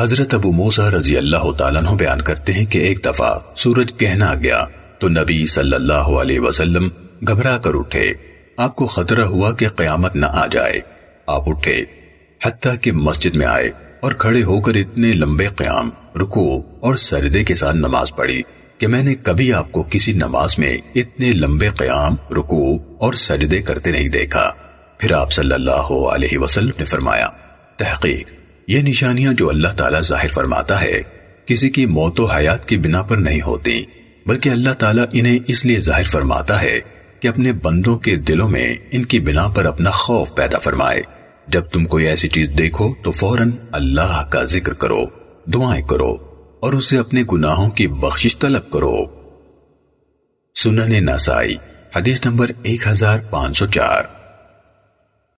حضرت ابو موسیٰ رضی اللہ تعالیٰ عنہ بیان کرتے ہیں کہ ایک دفعہ سورج کہنا گیا تو نبی صلی اللہ علیہ وسلم گھبرا کر اٹھے۔ آپ کو خطرہ ہوا کہ قیامت نہ آ جائے۔ آپ اٹھے، حتیٰ کہ مسجد میں آئے اور کھڑے ہو کر اتنے لمبے قیام رکو اور سردے کے ساتھ نماز پڑھی کہ میں نے کبھی آپ کو کسی نماز میں اتنے لمبے قیام رکو اور سجدے کرتے نہیں دیکھا۔ پھر آپ صلی اللہ علیہ وسلم نے فرمایا، تحقیق یہ جو اللہ تعالیٰ نہیں ہوتی اللہ تعالیٰ ان کی بنا پر اپنا خوف پیدا فرمائے۔ جب تم کوئی ایسی چیز دیکھو تو فوراً اللہ کا ذکر کرو، دعائیں کرو اور اسے اپنے گناہوں کی بخشش طلب کرو۔ سننس حدیث نمبر ایک ہزار پانچ سو چار۔